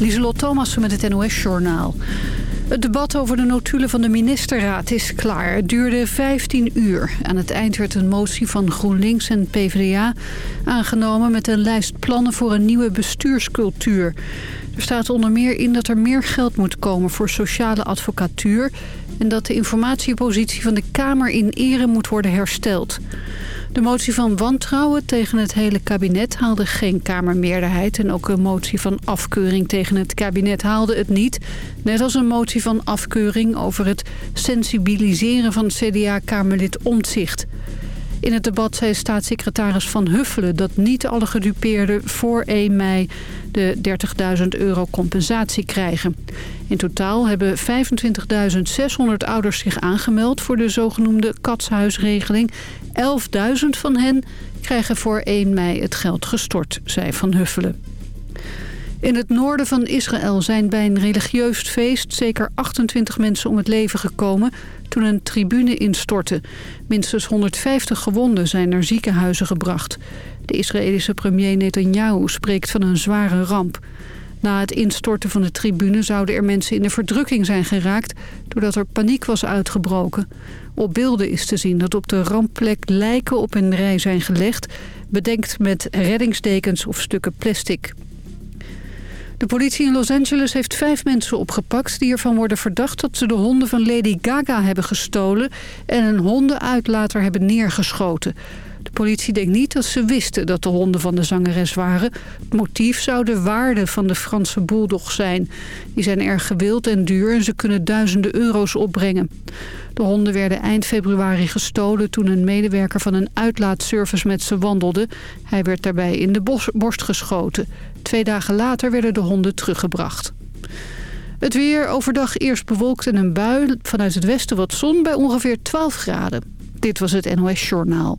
Lieselot Thomassen met het NOS-journaal. Het debat over de notulen van de ministerraad is klaar. Het duurde 15 uur. Aan het eind werd een motie van GroenLinks en PvdA aangenomen... met een lijst plannen voor een nieuwe bestuurscultuur. Er staat onder meer in dat er meer geld moet komen voor sociale advocatuur... en dat de informatiepositie van de Kamer in ere moet worden hersteld. De motie van wantrouwen tegen het hele kabinet haalde geen Kamermeerderheid. En ook een motie van afkeuring tegen het kabinet haalde het niet. Net als een motie van afkeuring over het sensibiliseren van CDA-Kamerlid Omtzigt. In het debat zei staatssecretaris Van Huffelen dat niet alle gedupeerden voor 1 mei de 30.000 euro compensatie krijgen. In totaal hebben 25.600 ouders zich aangemeld voor de zogenoemde katshuisregeling. 11.000 van hen krijgen voor 1 mei het geld gestort, zei Van Huffelen. In het noorden van Israël zijn bij een religieus feest zeker 28 mensen om het leven gekomen toen een tribune instortte. Minstens 150 gewonden zijn naar ziekenhuizen gebracht. De Israëlische premier Netanyahu spreekt van een zware ramp. Na het instorten van de tribune zouden er mensen in de verdrukking zijn geraakt... doordat er paniek was uitgebroken. Op beelden is te zien dat op de rampplek lijken op een rij zijn gelegd... bedekt met reddingsdekens of stukken plastic. De politie in Los Angeles heeft vijf mensen opgepakt... die ervan worden verdacht dat ze de honden van Lady Gaga hebben gestolen... en een hondenuitlater hebben neergeschoten. Politie denkt niet dat ze wisten dat de honden van de zangeres waren. Het motief zou de waarde van de Franse bulldog zijn. Die zijn erg gewild en duur en ze kunnen duizenden euro's opbrengen. De honden werden eind februari gestolen toen een medewerker van een uitlaatservice met ze wandelde. Hij werd daarbij in de borst geschoten. Twee dagen later werden de honden teruggebracht. Het weer overdag eerst bewolkt en een bui. Vanuit het westen wat zon bij ongeveer 12 graden. Dit was het NOS Journaal.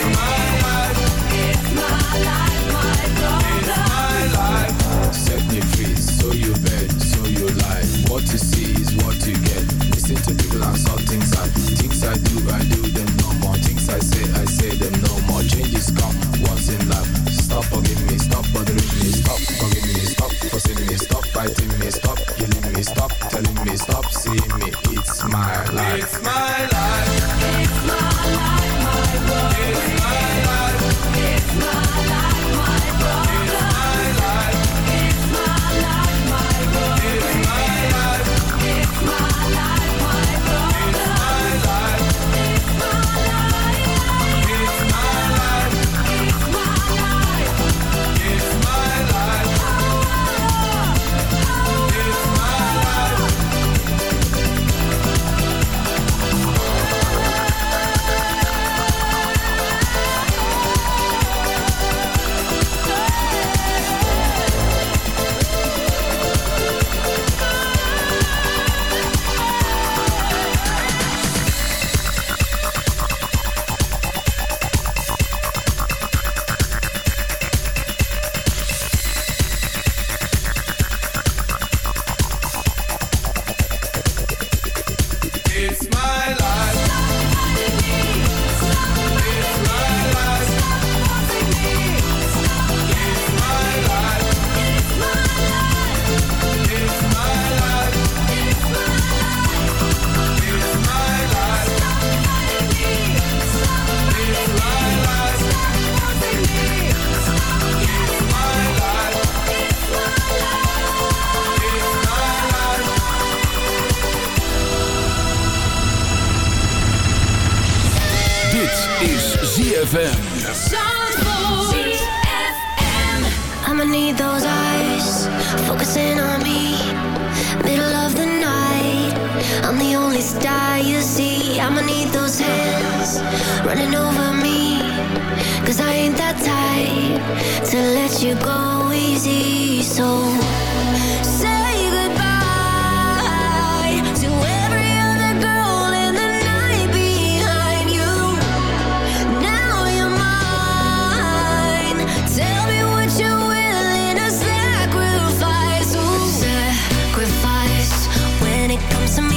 to get. Listen to people and saw things I, things I do, I do. Some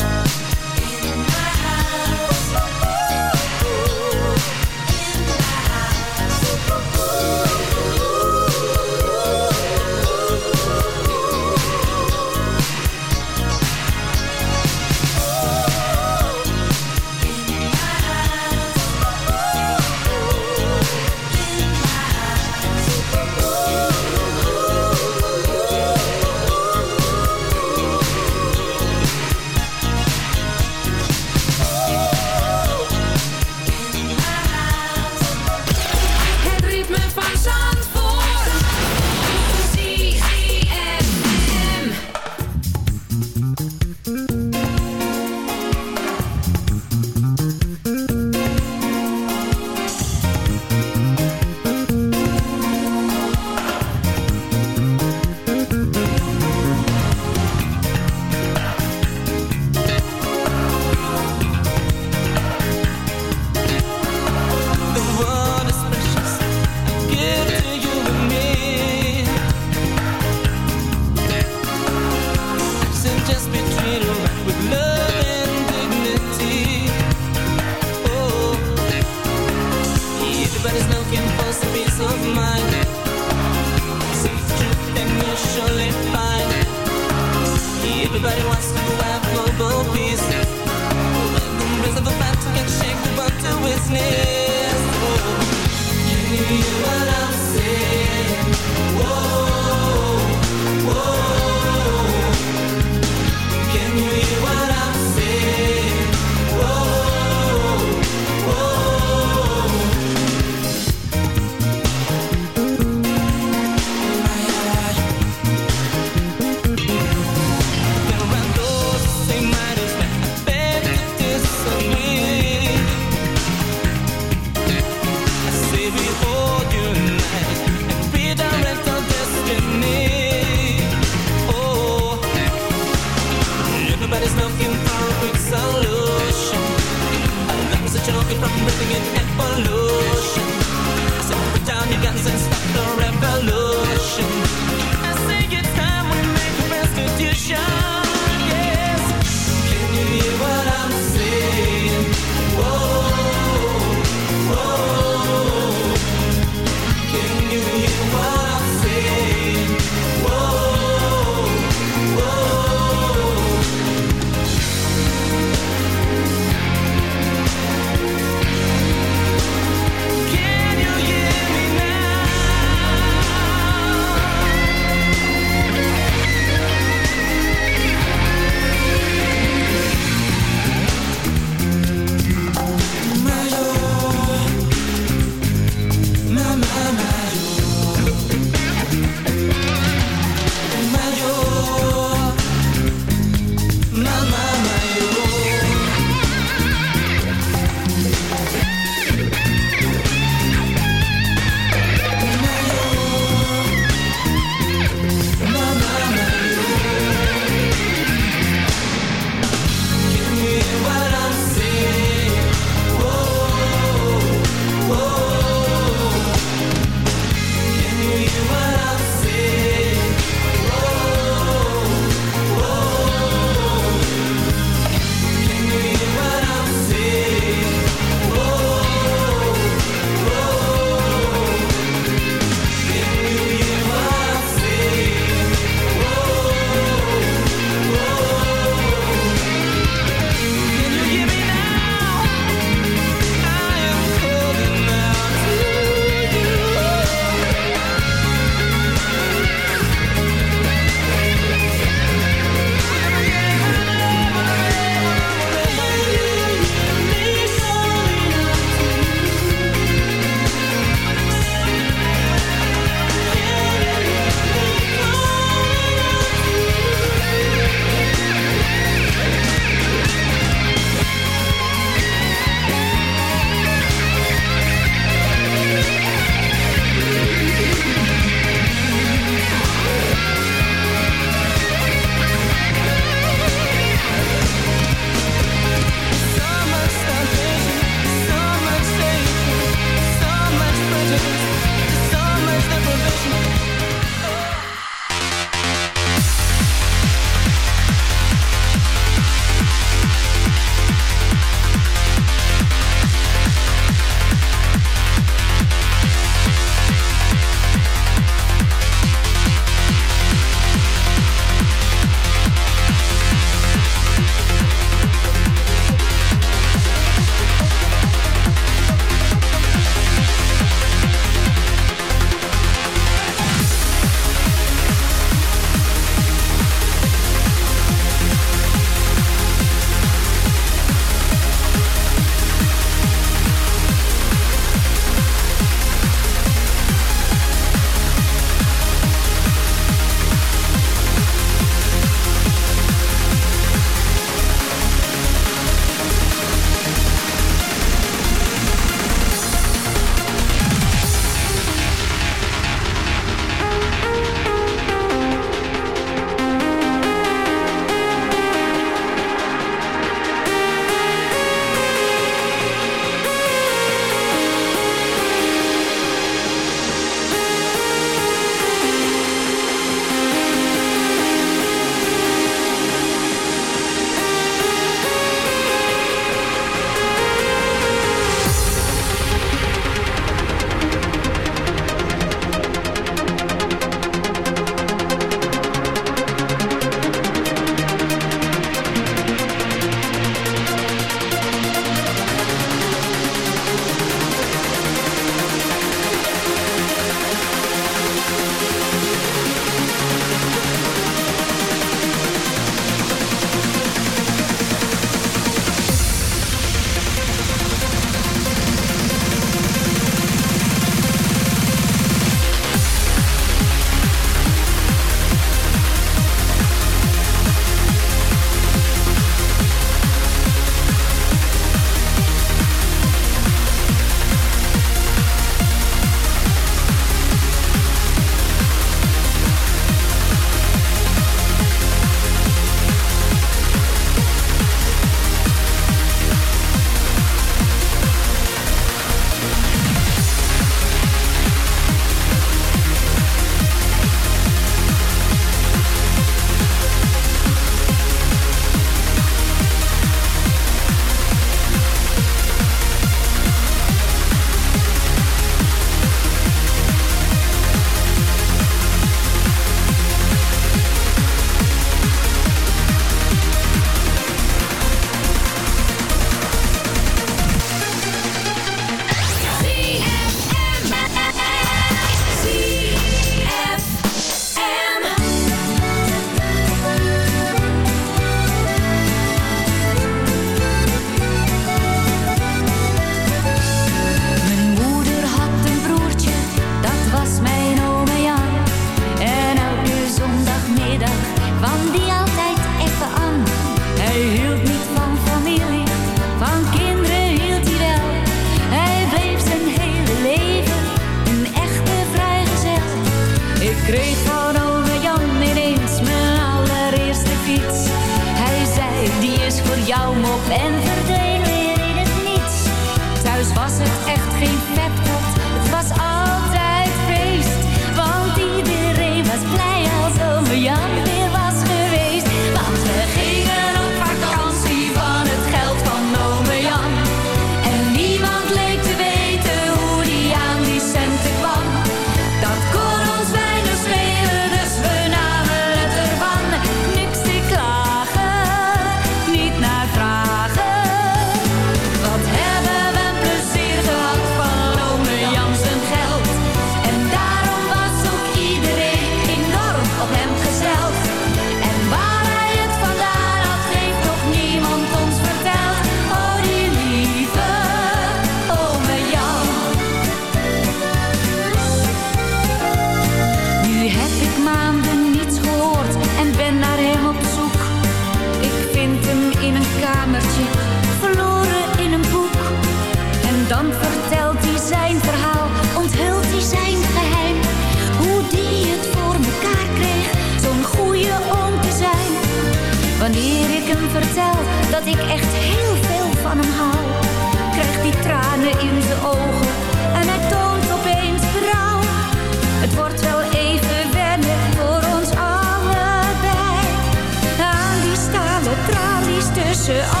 tussen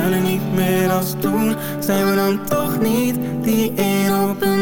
huilen niet meer als toen. Zijn we dan toch niet die één op een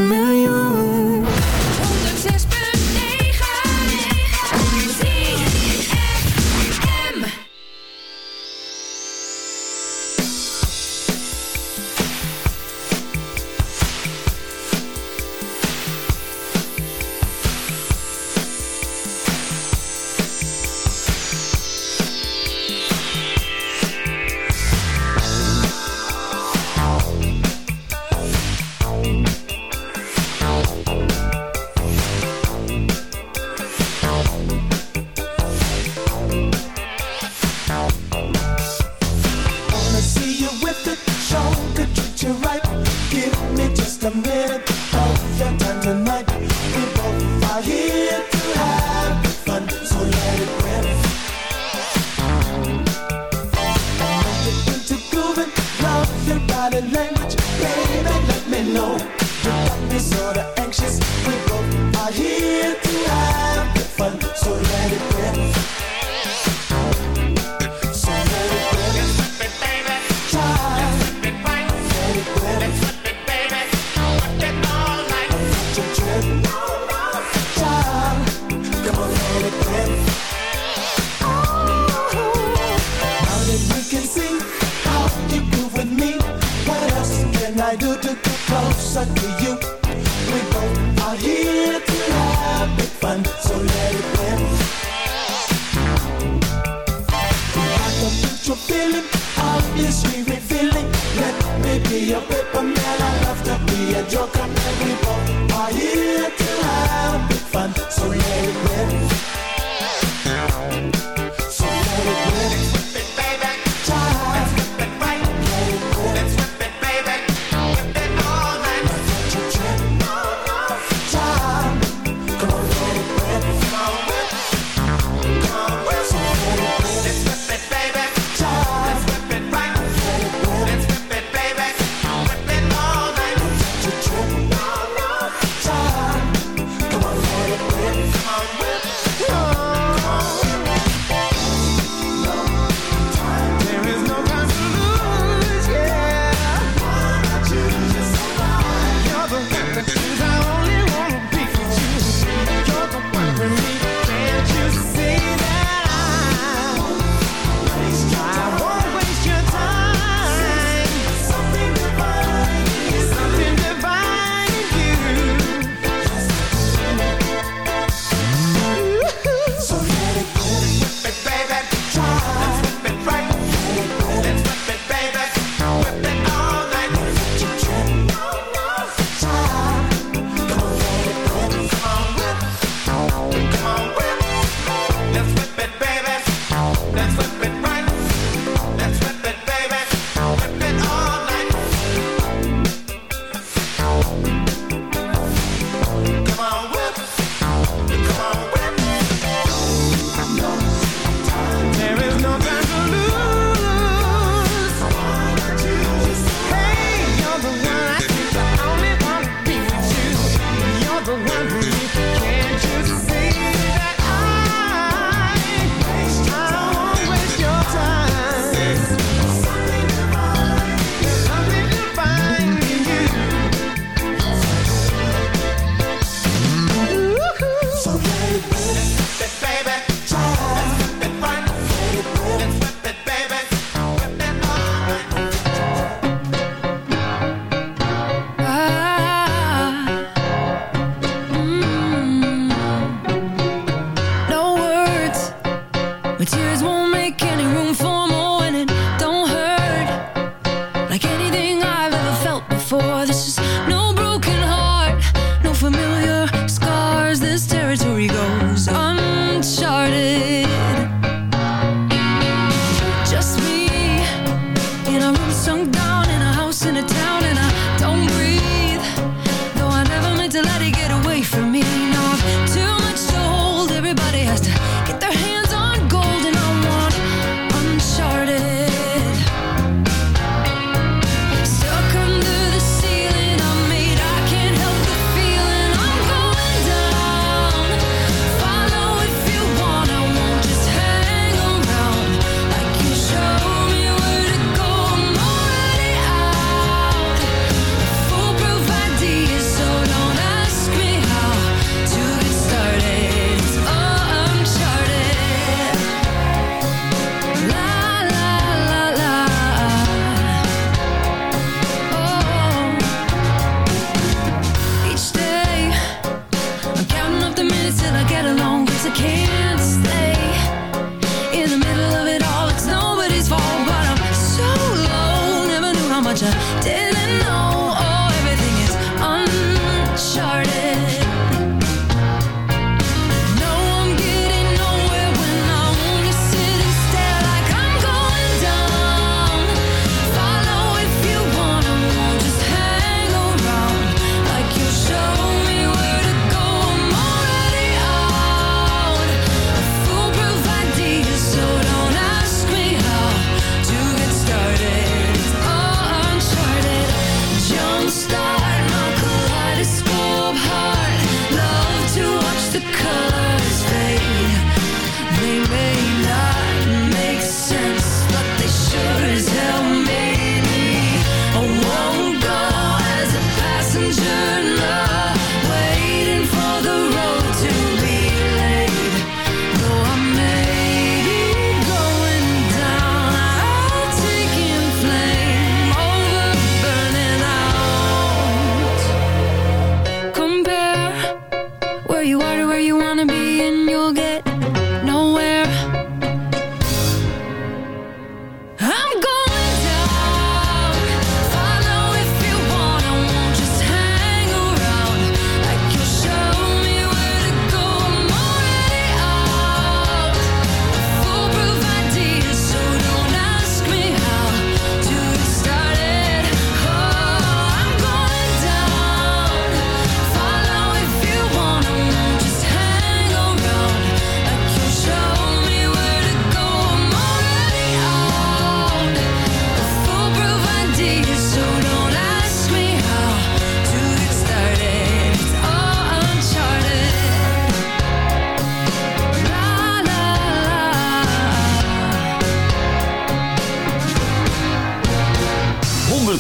joke and every pop. I here to have big fun, so let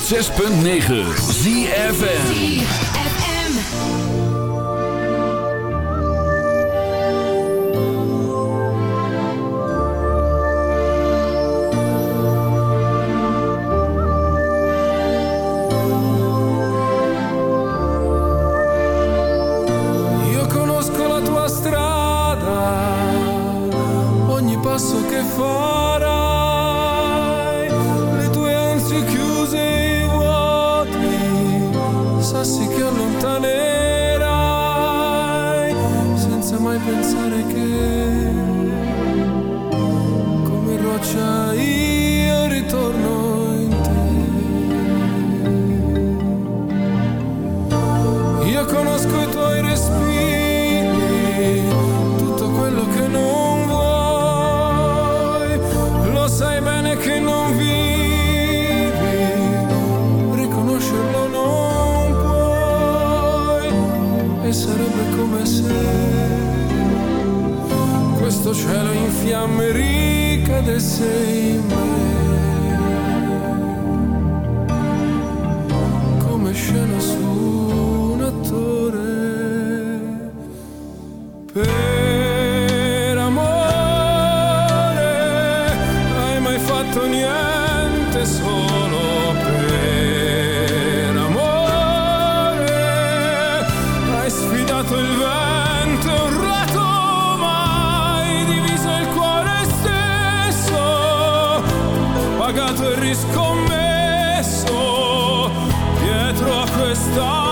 106.9 ZFN passato il vento, un rato mai diviso il cuore stesso, pagato e riscommesso dietro a questa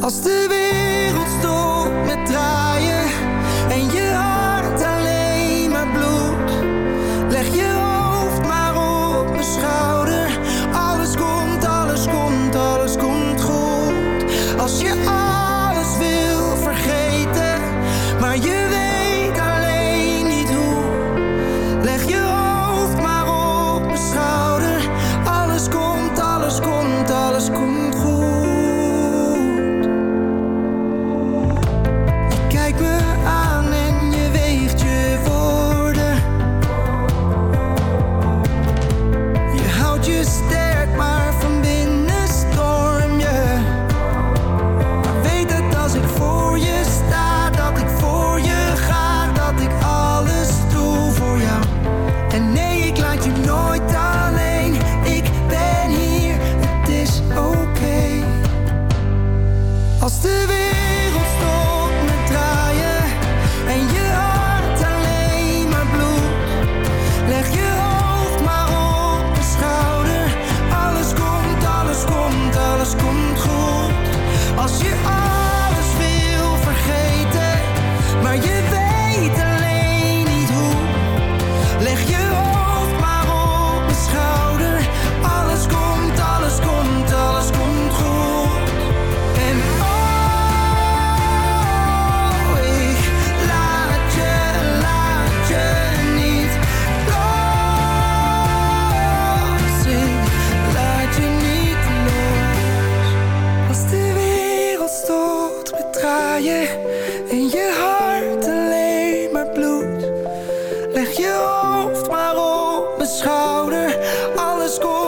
Als de wereld schouder, alles komt.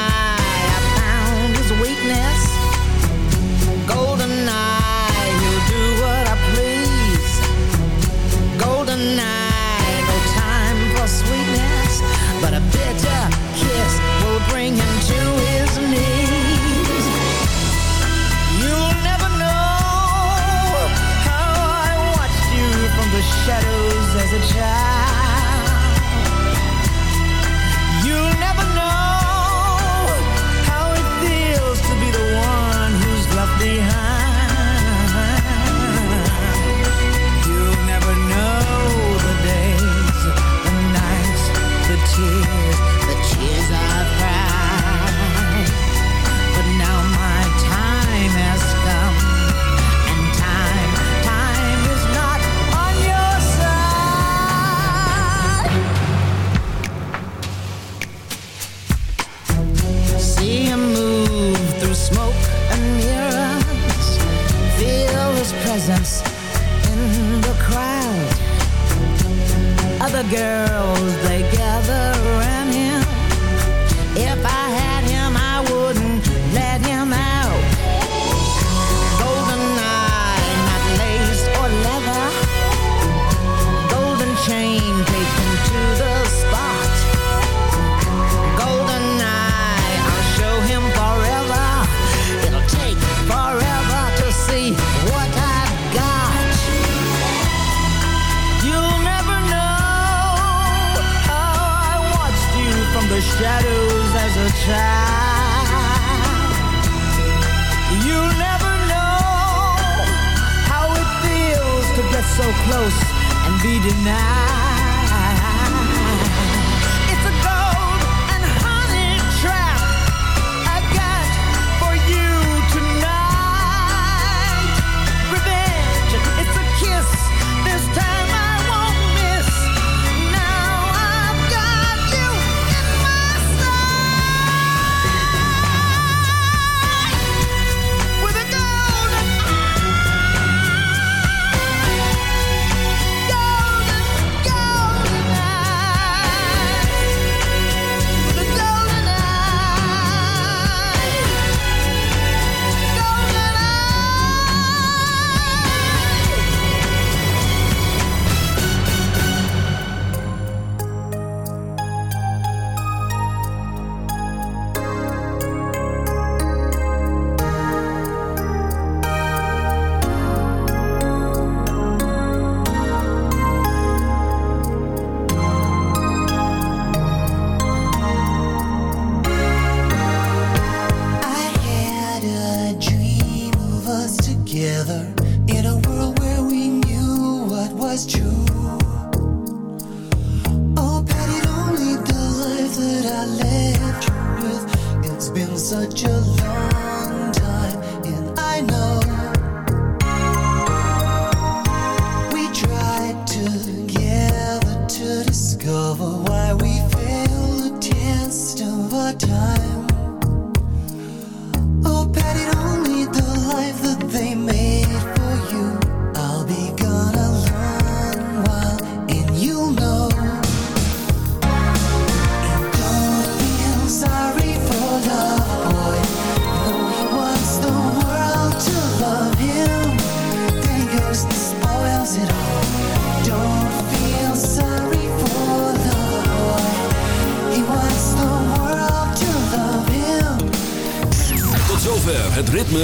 sunshine